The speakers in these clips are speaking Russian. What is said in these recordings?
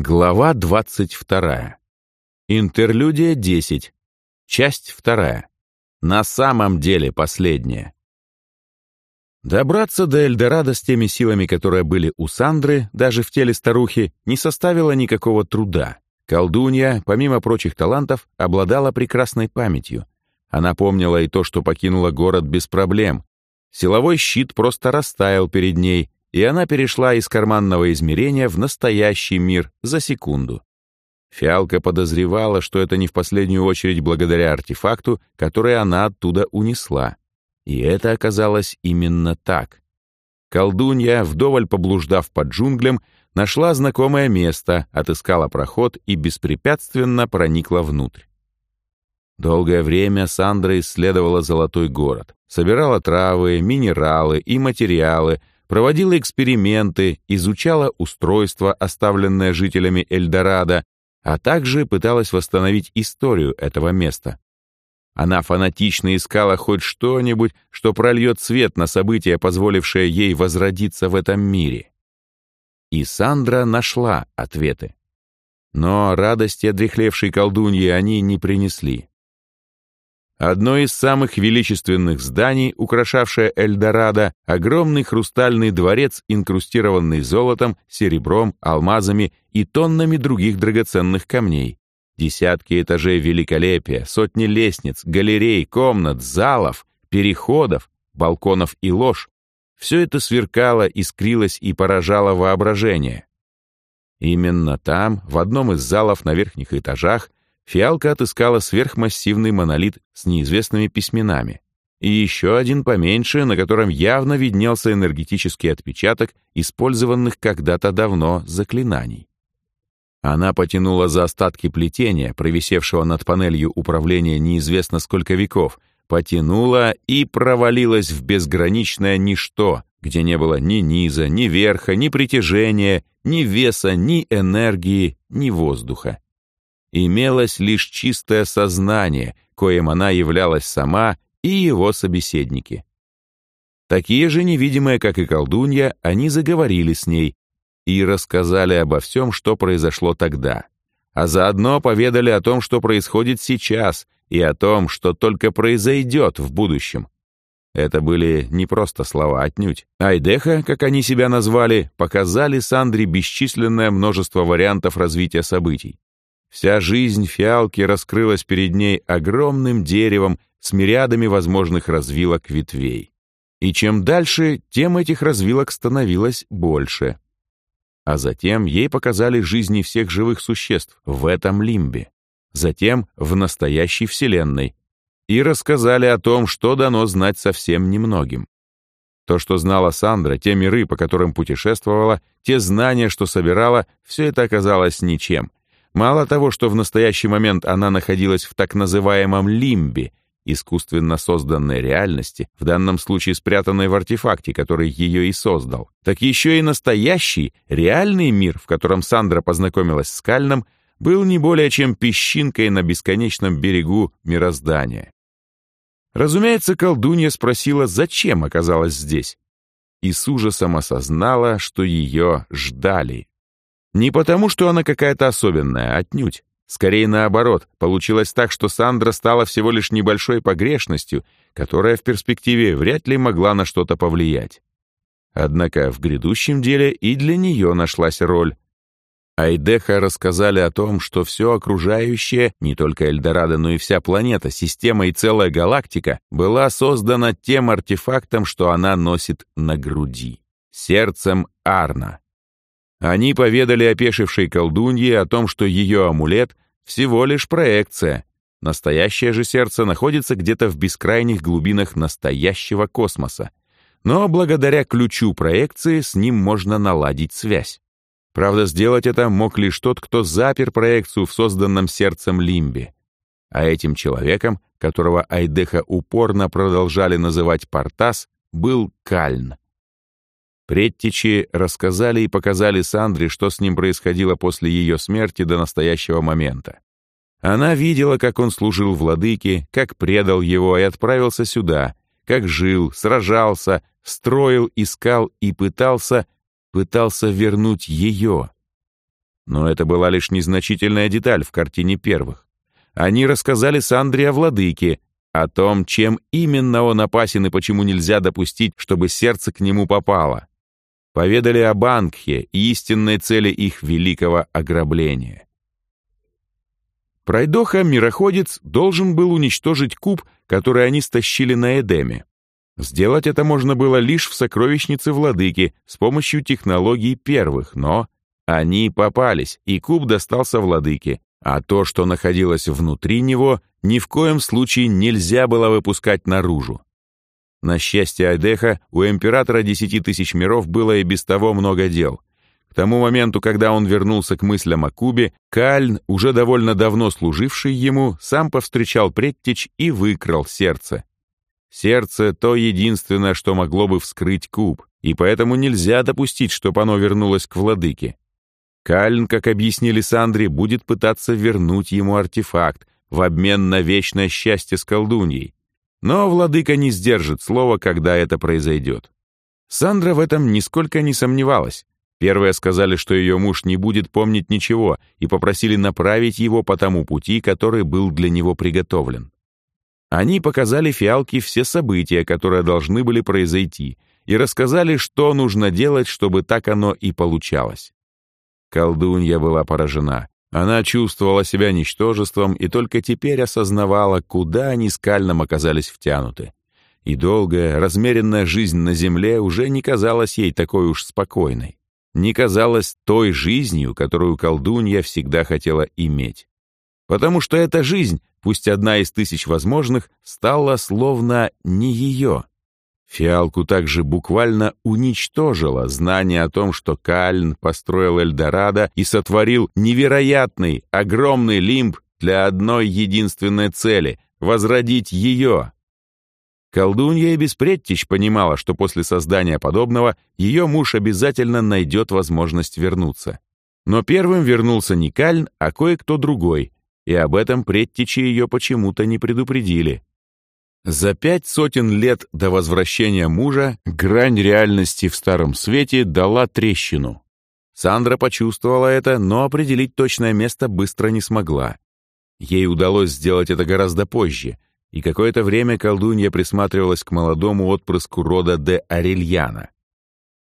Глава 22. Интерлюдия 10. Часть 2. На самом деле последняя. Добраться до Эльдорадо с теми силами, которые были у Сандры, даже в теле старухи, не составило никакого труда. Колдунья, помимо прочих талантов, обладала прекрасной памятью. Она помнила и то, что покинула город без проблем. Силовой щит просто растаял перед ней, и она перешла из карманного измерения в настоящий мир за секунду. Фиалка подозревала, что это не в последнюю очередь благодаря артефакту, который она оттуда унесла. И это оказалось именно так. Колдунья, вдоволь поблуждав по джунглям, нашла знакомое место, отыскала проход и беспрепятственно проникла внутрь. Долгое время Сандра исследовала Золотой город, собирала травы, минералы и материалы, проводила эксперименты, изучала устройство, оставленное жителями Эльдорадо, а также пыталась восстановить историю этого места. Она фанатично искала хоть что-нибудь, что прольет свет на события, позволившее ей возродиться в этом мире. И Сандра нашла ответы. Но радости одрехлевшей колдуньи они не принесли. Одно из самых величественных зданий, украшавшее Эльдорадо, огромный хрустальный дворец, инкрустированный золотом, серебром, алмазами и тоннами других драгоценных камней. Десятки этажей великолепия, сотни лестниц, галерей, комнат, залов, переходов, балконов и лож. Все это сверкало, искрилось и поражало воображение. Именно там, в одном из залов на верхних этажах, Фиалка отыскала сверхмассивный монолит с неизвестными письменами и еще один поменьше, на котором явно виднелся энергетический отпечаток использованных когда-то давно заклинаний. Она потянула за остатки плетения, провисевшего над панелью управления неизвестно сколько веков, потянула и провалилась в безграничное ничто, где не было ни низа, ни верха, ни притяжения, ни веса, ни энергии, ни воздуха имелось лишь чистое сознание, коим она являлась сама и его собеседники. Такие же невидимые, как и колдунья, они заговорили с ней и рассказали обо всем, что произошло тогда, а заодно поведали о том, что происходит сейчас, и о том, что только произойдет в будущем. Это были не просто слова отнюдь. Айдеха, как они себя назвали, показали Сандре бесчисленное множество вариантов развития событий. Вся жизнь фиалки раскрылась перед ней огромным деревом с мириадами возможных развилок ветвей. И чем дальше, тем этих развилок становилось больше. А затем ей показали жизни всех живых существ в этом лимбе, затем в настоящей Вселенной, и рассказали о том, что дано знать совсем немногим. То, что знала Сандра, те миры, по которым путешествовала, те знания, что собирала, все это оказалось ничем — Мало того, что в настоящий момент она находилась в так называемом лимбе, искусственно созданной реальности, в данном случае спрятанной в артефакте, который ее и создал, так еще и настоящий, реальный мир, в котором Сандра познакомилась с Кальном, был не более чем песчинкой на бесконечном берегу мироздания. Разумеется, колдунья спросила, зачем оказалась здесь, и с ужасом осознала, что ее ждали. Не потому, что она какая-то особенная, отнюдь. Скорее наоборот, получилось так, что Сандра стала всего лишь небольшой погрешностью, которая в перспективе вряд ли могла на что-то повлиять. Однако в грядущем деле и для нее нашлась роль. Айдеха рассказали о том, что все окружающее, не только Эльдорадо, но и вся планета, система и целая галактика, была создана тем артефактом, что она носит на груди — сердцем Арна. Они поведали опешившей колдунье о том, что ее амулет — всего лишь проекция. Настоящее же сердце находится где-то в бескрайних глубинах настоящего космоса. Но благодаря ключу проекции с ним можно наладить связь. Правда, сделать это мог лишь тот, кто запер проекцию в созданном сердцем лимбе. А этим человеком, которого Айдеха упорно продолжали называть Портас, был Кальн — Предтечи рассказали и показали Сандре, что с ним происходило после ее смерти до настоящего момента. Она видела, как он служил владыке, как предал его и отправился сюда, как жил, сражался, строил, искал и пытался, пытался вернуть ее. Но это была лишь незначительная деталь в картине первых. Они рассказали Сандре о владыке, о том, чем именно он опасен и почему нельзя допустить, чтобы сердце к нему попало. Поведали о Бангхе и истинной цели их великого ограбления. Пройдоха-мироходец должен был уничтожить куб, который они стащили на Эдеме. Сделать это можно было лишь в сокровищнице владыки с помощью технологий первых, но они попались, и куб достался владыке, а то, что находилось внутри него, ни в коем случае нельзя было выпускать наружу. На счастье Айдеха, у императора десяти тысяч миров было и без того много дел. К тому моменту, когда он вернулся к мыслям о Кубе, Кальн, уже довольно давно служивший ему, сам повстречал Преттич и выкрал сердце. Сердце — то единственное, что могло бы вскрыть куб, и поэтому нельзя допустить, чтобы оно вернулось к владыке. Кальн, как объяснили Сандре, будет пытаться вернуть ему артефакт в обмен на вечное счастье с колдуньей. Но владыка не сдержит слова, когда это произойдет. Сандра в этом нисколько не сомневалась. Первые сказали, что ее муж не будет помнить ничего, и попросили направить его по тому пути, который был для него приготовлен. Они показали фиалке все события, которые должны были произойти, и рассказали, что нужно делать, чтобы так оно и получалось. Колдунья была поражена. Она чувствовала себя ничтожеством и только теперь осознавала, куда они с Кальном оказались втянуты. И долгая, размеренная жизнь на земле уже не казалась ей такой уж спокойной. Не казалась той жизнью, которую колдунья всегда хотела иметь. Потому что эта жизнь, пусть одна из тысяч возможных, стала словно не ее. Фиалку также буквально уничтожило знание о том, что Кальн построил Эльдорадо и сотворил невероятный, огромный лимб для одной единственной цели — возродить ее. Колдунья и Беспредтич понимала, что после создания подобного ее муж обязательно найдет возможность вернуться. Но первым вернулся не Кальн, а кое-кто другой, и об этом предтечи ее почему-то не предупредили. За пять сотен лет до возвращения мужа грань реальности в Старом Свете дала трещину. Сандра почувствовала это, но определить точное место быстро не смогла. Ей удалось сделать это гораздо позже, и какое-то время колдунья присматривалась к молодому отпрыску рода де Арельяна.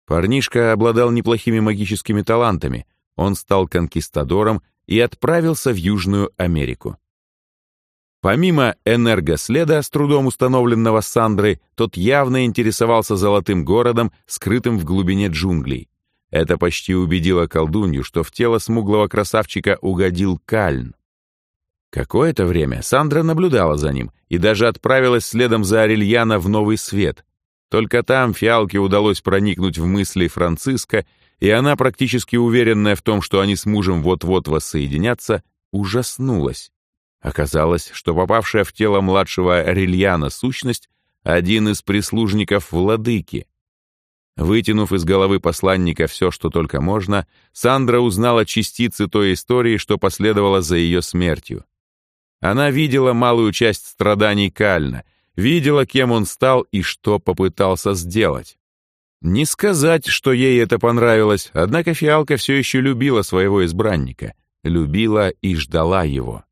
Парнишка обладал неплохими магическими талантами, он стал конкистадором и отправился в Южную Америку. Помимо энергоследа, с трудом установленного Сандрой, тот явно интересовался золотым городом, скрытым в глубине джунглей. Это почти убедило колдунью, что в тело смуглого красавчика угодил кальн. Какое-то время Сандра наблюдала за ним и даже отправилась следом за Арельяна в Новый Свет. Только там фиалке удалось проникнуть в мысли Франциска и она, практически уверенная в том, что они с мужем вот-вот воссоединятся, ужаснулась. Оказалось, что попавшая в тело младшего Рильяна сущность — один из прислужников владыки. Вытянув из головы посланника все, что только можно, Сандра узнала частицы той истории, что последовало за ее смертью. Она видела малую часть страданий Кальна, видела, кем он стал и что попытался сделать. Не сказать, что ей это понравилось, однако фиалка все еще любила своего избранника, любила и ждала его.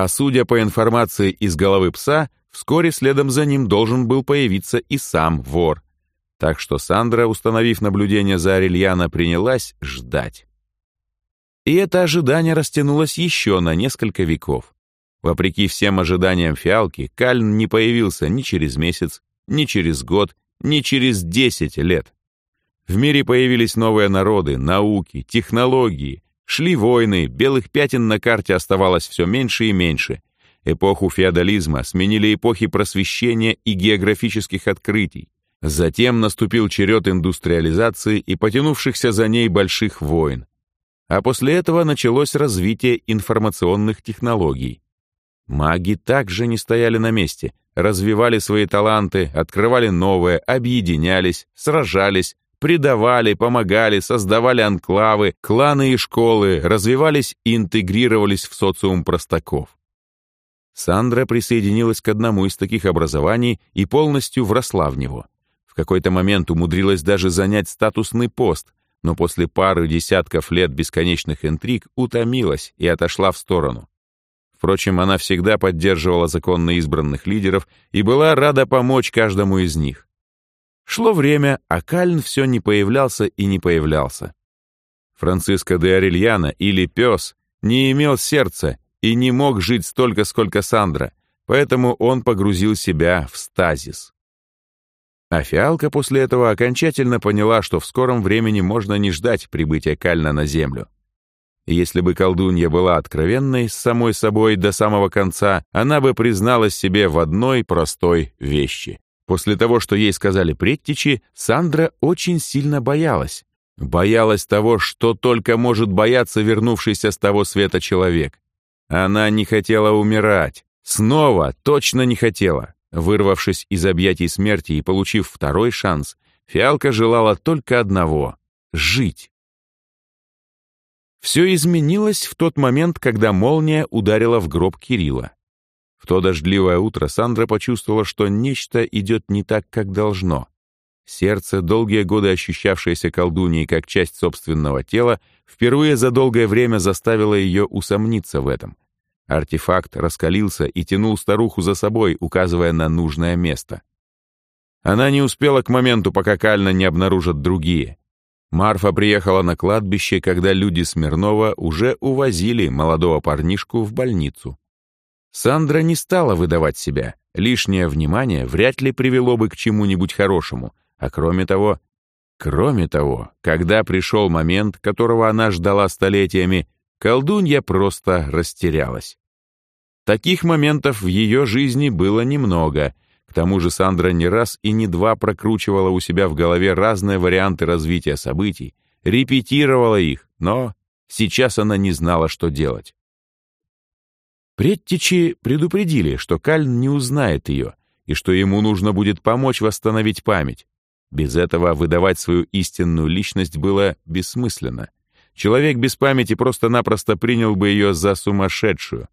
А судя по информации из головы пса, вскоре следом за ним должен был появиться и сам вор. Так что Сандра, установив наблюдение за Арельяна, принялась ждать. И это ожидание растянулось еще на несколько веков. Вопреки всем ожиданиям фиалки, Кальн не появился ни через месяц, ни через год, не через 10 лет. В мире появились новые народы, науки, технологии, шли войны, белых пятен на карте оставалось все меньше и меньше. Эпоху феодализма сменили эпохи просвещения и географических открытий. Затем наступил черед индустриализации и потянувшихся за ней больших войн. А после этого началось развитие информационных технологий. Маги также не стояли на месте, развивали свои таланты, открывали новые, объединялись, сражались, предавали, помогали, создавали анклавы, кланы и школы, развивались и интегрировались в социум простаков. Сандра присоединилась к одному из таких образований и полностью вросла в него. В какой-то момент умудрилась даже занять статусный пост, но после пары десятков лет бесконечных интриг утомилась и отошла в сторону. Впрочем, она всегда поддерживала законно избранных лидеров и была рада помочь каждому из них. Шло время, а Кальн все не появлялся и не появлялся. Франциско де Орельяна или пес не имел сердца и не мог жить столько, сколько Сандра, поэтому он погрузил себя в стазис. А фиалка после этого окончательно поняла, что в скором времени можно не ждать прибытия Кальна на Землю. Если бы колдунья была откровенной с самой собой до самого конца, она бы призналась себе в одной простой вещи. После того, что ей сказали предтечи, Сандра очень сильно боялась. Боялась того, что только может бояться вернувшийся с того света человек. Она не хотела умирать. Снова точно не хотела. Вырвавшись из объятий смерти и получив второй шанс, Фиалка желала только одного — жить. Все изменилось в тот момент, когда молния ударила в гроб Кирилла. То дождливое утро Сандра почувствовала, что нечто идет не так, как должно. Сердце, долгие годы ощущавшееся колдуньей как часть собственного тела, впервые за долгое время заставило ее усомниться в этом. Артефакт раскалился и тянул старуху за собой, указывая на нужное место. Она не успела к моменту, пока Кальна не обнаружат другие. Марфа приехала на кладбище, когда люди Смирнова уже увозили молодого парнишку в больницу. Сандра не стала выдавать себя. Лишнее внимание вряд ли привело бы к чему-нибудь хорошему. А кроме того, кроме того, когда пришел момент, которого она ждала столетиями, колдунья просто растерялась. Таких моментов в ее жизни было немного — к тому же Сандра не раз и не два прокручивала у себя в голове разные варианты развития событий, репетировала их, но сейчас она не знала, что делать. Предтечи предупредили, что Кальн не узнает ее, и что ему нужно будет помочь восстановить память. Без этого выдавать свою истинную личность было бессмысленно. Человек без памяти просто-напросто принял бы ее за сумасшедшую,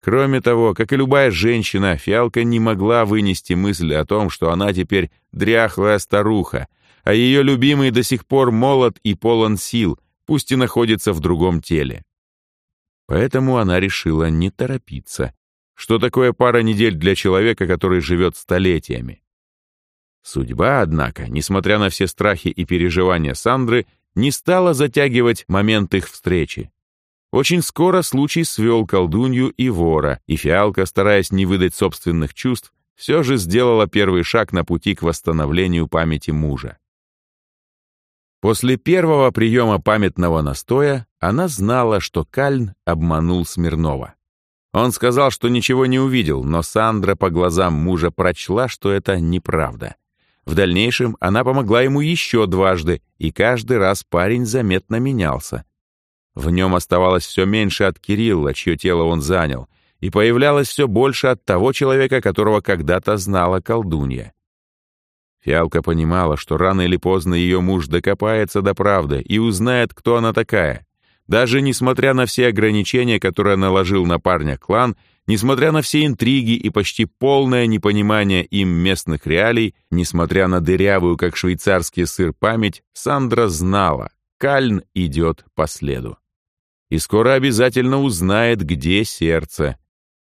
Кроме того, как и любая женщина, Фиалка не могла вынести мысль о том, что она теперь дряхлая старуха, а ее любимый до сих пор молод и полон сил, пусть и находится в другом теле. Поэтому она решила не торопиться. Что такое пара недель для человека, который живет столетиями? Судьба, однако, несмотря на все страхи и переживания Сандры, не стала затягивать момент их встречи. Очень скоро случай свел колдунью и вора, и фиалка, стараясь не выдать собственных чувств, все же сделала первый шаг на пути к восстановлению памяти мужа. После первого приема памятного настоя она знала, что Кальн обманул Смирнова. Он сказал, что ничего не увидел, но Сандра по глазам мужа прочла, что это неправда. В дальнейшем она помогла ему еще дважды, и каждый раз парень заметно менялся. В нем оставалось все меньше от Кирилла, чье тело он занял, и появлялось все больше от того человека, которого когда-то знала колдунья. Фиалка понимала, что рано или поздно ее муж докопается до правды и узнает, кто она такая. Даже несмотря на все ограничения, которые наложил на парня клан, несмотря на все интриги и почти полное непонимание им местных реалий, несмотря на дырявую, как швейцарский сыр, память, Сандра знала, Кальн идет по следу и скоро обязательно узнает, где сердце.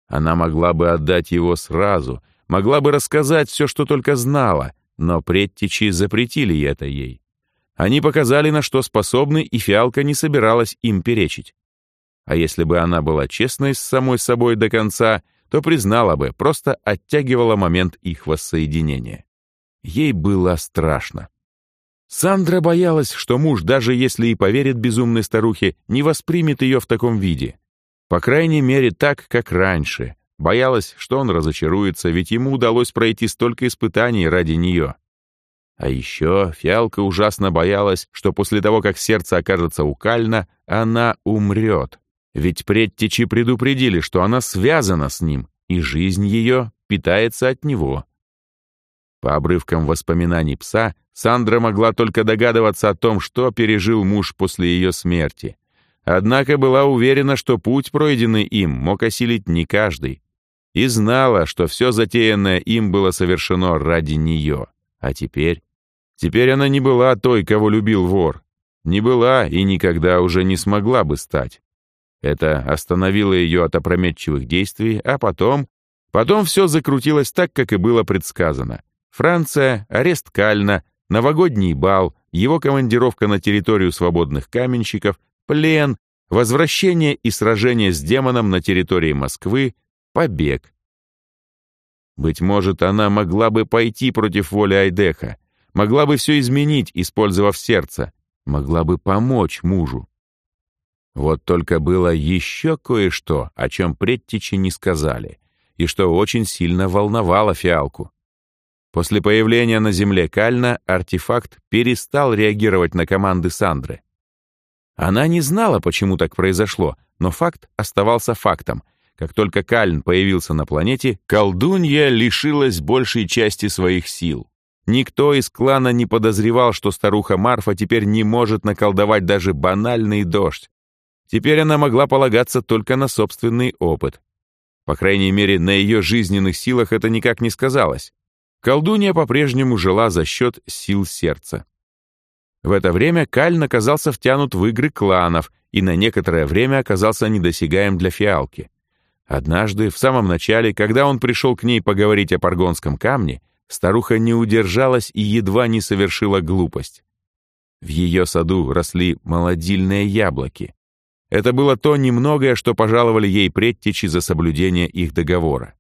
Она могла бы отдать его сразу, могла бы рассказать все, что только знала, но предтечи запретили это ей. Они показали, на что способны, и фиалка не собиралась им перечить. А если бы она была честной с самой собой до конца, то признала бы, просто оттягивала момент их воссоединения. Ей было страшно. Сандра боялась, что муж, даже если и поверит безумной старухе, не воспримет ее в таком виде. По крайней мере, так, как раньше. Боялась, что он разочаруется, ведь ему удалось пройти столько испытаний ради нее. А еще Фиалка ужасно боялась, что после того, как сердце окажется у Кальна, она умрет. Ведь предтечи предупредили, что она связана с ним, и жизнь ее питается от него. По обрывкам воспоминаний пса, Сандра могла только догадываться о том, что пережил муж после ее смерти. Однако была уверена, что путь, пройденный им, мог осилить не каждый. И знала, что все затеянное им было совершено ради нее. А теперь? Теперь она не была той, кого любил вор. Не была и никогда уже не смогла бы стать. Это остановило ее от опрометчивых действий, а потом... Потом все закрутилось так, как и было предсказано. Франция, арест Кальна, новогодний бал, его командировка на территорию свободных каменщиков, плен, возвращение и сражение с демоном на территории Москвы, побег. Быть может, она могла бы пойти против воли Айдеха, могла бы все изменить, использовав сердце, могла бы помочь мужу. Вот только было еще кое-что, о чем предтечи не сказали, и что очень сильно волновало фиалку. После появления на Земле Кальна артефакт перестал реагировать на команды Сандры. Она не знала, почему так произошло, но факт оставался фактом. Как только Кальн появился на планете, колдунья лишилась большей части своих сил. Никто из клана не подозревал, что старуха Марфа теперь не может наколдовать даже банальный дождь. Теперь она могла полагаться только на собственный опыт. По крайней мере, на ее жизненных силах это никак не сказалось. Колдунья по-прежнему жила за счет сил сердца. В это время Каль оказался втянут в игры кланов и на некоторое время оказался недосягаем для фиалки. Однажды, в самом начале, когда он пришел к ней поговорить о Паргонском камне, старуха не удержалась и едва не совершила глупость. В ее саду росли молодильные яблоки. Это было то немногое, что пожаловали ей предтечи за соблюдение их договора.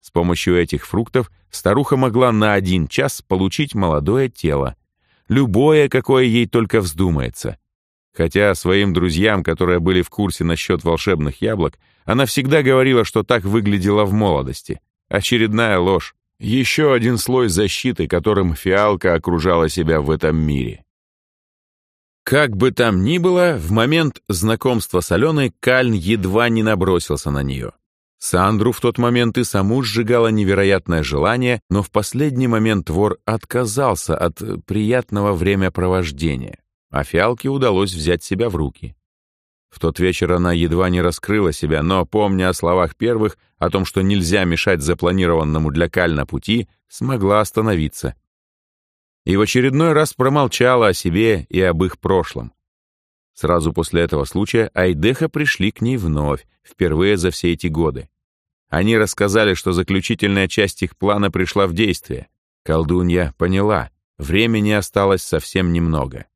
С помощью этих фруктов старуха могла на один час получить молодое тело, любое, какое ей только вздумается. Хотя своим друзьям, которые были в курсе насчет волшебных яблок, она всегда говорила, что так выглядела в молодости. Очередная ложь. Еще один слой защиты, которым фиалка окружала себя в этом мире. Как бы там ни было, в момент знакомства с Аленой Кальн едва не набросился на нее. Сандру в тот момент и саму сжигало невероятное желание, но в последний момент вор отказался от приятного времяпровождения, а фиалке удалось взять себя в руки. В тот вечер она едва не раскрыла себя, но, помня о словах первых, о том, что нельзя мешать запланированному для Кальна пути, смогла остановиться. И в очередной раз промолчала о себе и об их прошлом. Сразу после этого случая Айдеха пришли к ней вновь, впервые за все эти годы. Они рассказали, что заключительная часть их плана пришла в действие. Колдунья поняла, времени осталось совсем немного.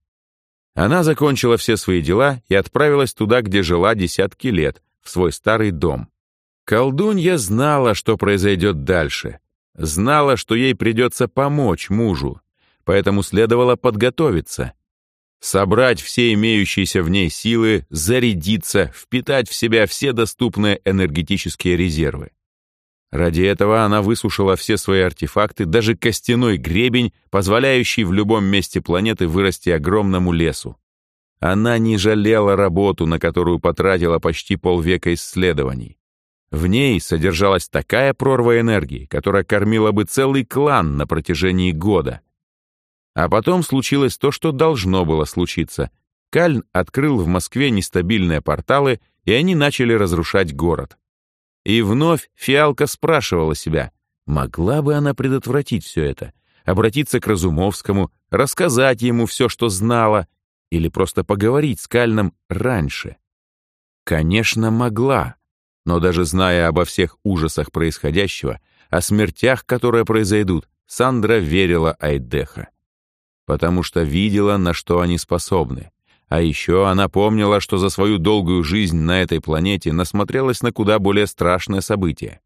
Она закончила все свои дела и отправилась туда, где жила десятки лет, в свой старый дом. Колдунья знала, что произойдет дальше. Знала, что ей придется помочь мужу, поэтому следовало подготовиться — собрать все имеющиеся в ней силы, зарядиться, впитать в себя все доступные энергетические резервы. Ради этого она высушила все свои артефакты, даже костяной гребень, позволяющий в любом месте планеты вырасти огромному лесу. Она не жалела работу, на которую потратила почти полвека исследований. В ней содержалась такая прорва энергии, которая кормила бы целый клан на протяжении года — а потом случилось то, что должно было случиться. Кальн открыл в Москве нестабильные порталы, и они начали разрушать город. И вновь Фиалка спрашивала себя, могла бы она предотвратить все это, обратиться к Разумовскому, рассказать ему все, что знала, или просто поговорить с Кальном раньше. Конечно, могла, но даже зная обо всех ужасах происходящего, о смертях, которые произойдут, Сандра верила Айдеха потому что видела, на что они способны. А еще она помнила, что за свою долгую жизнь на этой планете насмотрелась на куда более страшное событие.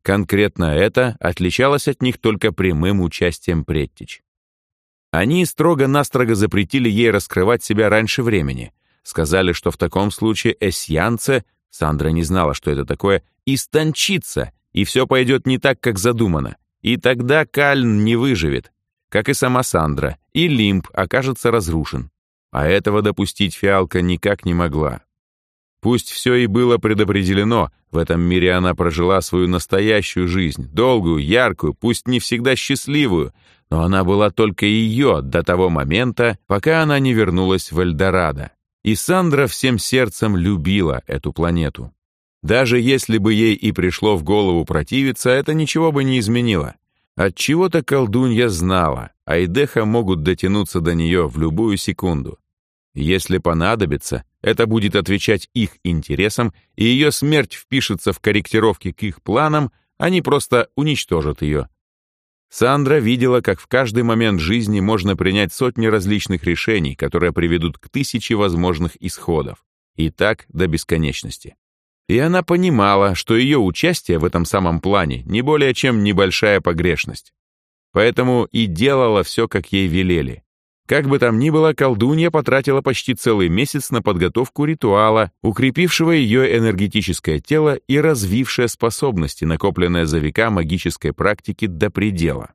Конкретно это отличалось от них только прямым участием Преттич. Они строго-настрого запретили ей раскрывать себя раньше времени. Сказали, что в таком случае эсьянце, Сандра не знала, что это такое, истончится, и все пойдет не так, как задумано. И тогда Кальн не выживет, как и сама Сандра, и лимб окажется разрушен. А этого допустить фиалка никак не могла. Пусть все и было предопределено, в этом мире она прожила свою настоящую жизнь, долгую, яркую, пусть не всегда счастливую, но она была только ее до того момента, пока она не вернулась в Эльдорадо. И Сандра всем сердцем любила эту планету. Даже если бы ей и пришло в голову противиться, это ничего бы не изменило. От чего то колдунья знала, Айдеха могут дотянуться до нее в любую секунду. Если понадобится, это будет отвечать их интересам, и ее смерть впишется в корректировки к их планам, они просто уничтожат ее. Сандра видела, как в каждый момент жизни можно принять сотни различных решений, которые приведут к тысяче возможных исходов. И так до бесконечности. И она понимала, что ее участие в этом самом плане не более чем небольшая погрешность. Поэтому и делала все, как ей велели. Как бы там ни было, колдунья потратила почти целый месяц на подготовку ритуала, укрепившего ее энергетическое тело и развившее способности, накопленные за века магической практики до предела.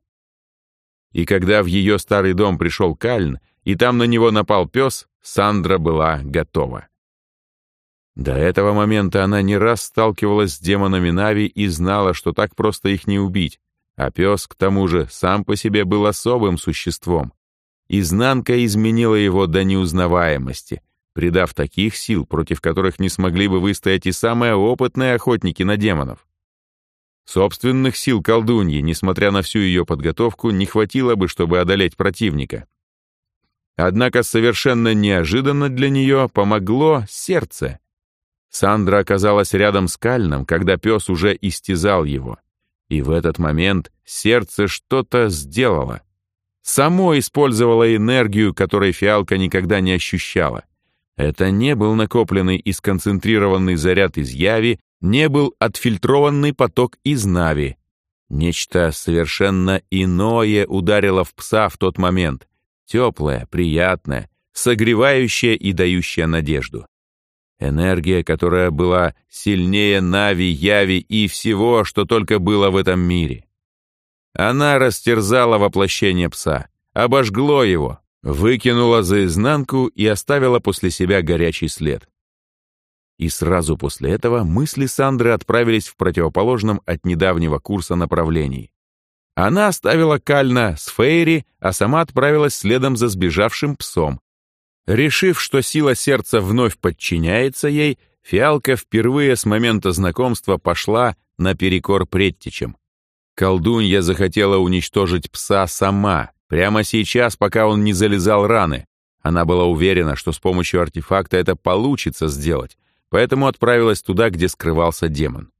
И когда в ее старый дом пришел Кальн, и там на него напал пес, Сандра была готова. До этого момента она не раз сталкивалась с демонами Нави и знала, что так просто их не убить, а пес, к тому же, сам по себе был особым существом. Изнанка изменила его до неузнаваемости, придав таких сил, против которых не смогли бы выстоять и самые опытные охотники на демонов. Собственных сил колдуньи, несмотря на всю ее подготовку, не хватило бы, чтобы одолеть противника. Однако совершенно неожиданно для нее помогло сердце. Сандра оказалась рядом с Кальном, когда пес уже истязал его. И в этот момент сердце что-то сделало само использовало энергию, которой фиалка никогда не ощущала. Это не был накопленный и сконцентрированный заряд из яви, не был отфильтрованный поток из нави. Нечто совершенно иное ударило в пса в тот момент. Теплое, приятное, согревающее и дающее надежду. Энергия, которая была сильнее Нави, Яви и всего, что только было в этом мире. Она растерзала воплощение пса, обожгло его, выкинула за изнанку и оставила после себя горячий след. И сразу после этого мысли Сандры отправились в противоположном от недавнего курса направлении. Она оставила Кальна с Фейри, а сама отправилась следом за сбежавшим псом. Решив, что сила сердца вновь подчиняется ей, Фиалка впервые с момента знакомства пошла наперекор предтечам. Колдунья захотела уничтожить пса сама, прямо сейчас, пока он не залезал раны. Она была уверена, что с помощью артефакта это получится сделать, поэтому отправилась туда, где скрывался демон.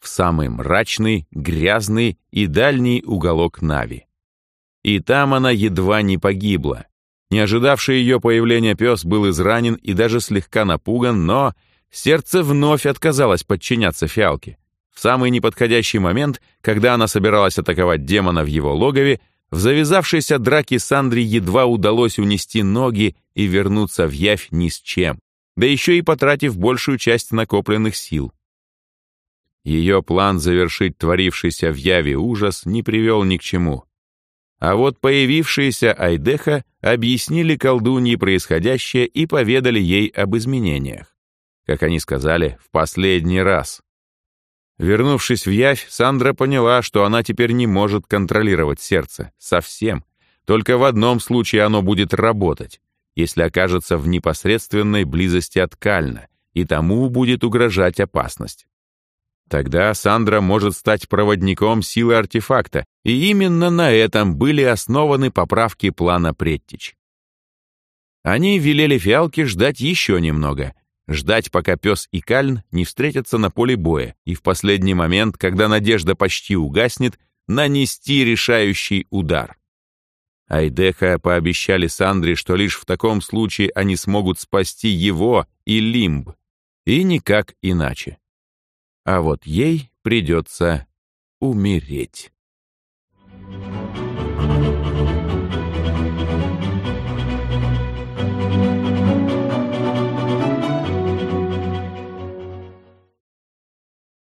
В самый мрачный, грязный и дальний уголок Нави. И там она едва не погибла. Не ожидавший ее появления пес был изранен и даже слегка напуган, но сердце вновь отказалось подчиняться фиалке. В самый неподходящий момент, когда она собиралась атаковать демона в его логове, в завязавшейся драке Сандре едва удалось унести ноги и вернуться в явь ни с чем, да еще и потратив большую часть накопленных сил. Ее план завершить творившийся в яве ужас не привел ни к чему. А вот появившиеся Айдеха объяснили колдунье происходящее и поведали ей об изменениях. Как они сказали, в последний раз. Вернувшись в Явь, Сандра поняла, что она теперь не может контролировать сердце. Совсем. Только в одном случае оно будет работать, если окажется в непосредственной близости от Кальна, и тому будет угрожать опасность. Тогда Сандра может стать проводником силы артефакта, и именно на этом были основаны поправки плана Преттич. Они велели фиалке ждать еще немного, Ждать, пока пес и Кальн не встретятся на поле боя, и в последний момент, когда надежда почти угаснет, нанести решающий удар. Айдеха пообещали Сандре, что лишь в таком случае они смогут спасти его и Лимб, и никак иначе а вот ей придется умереть.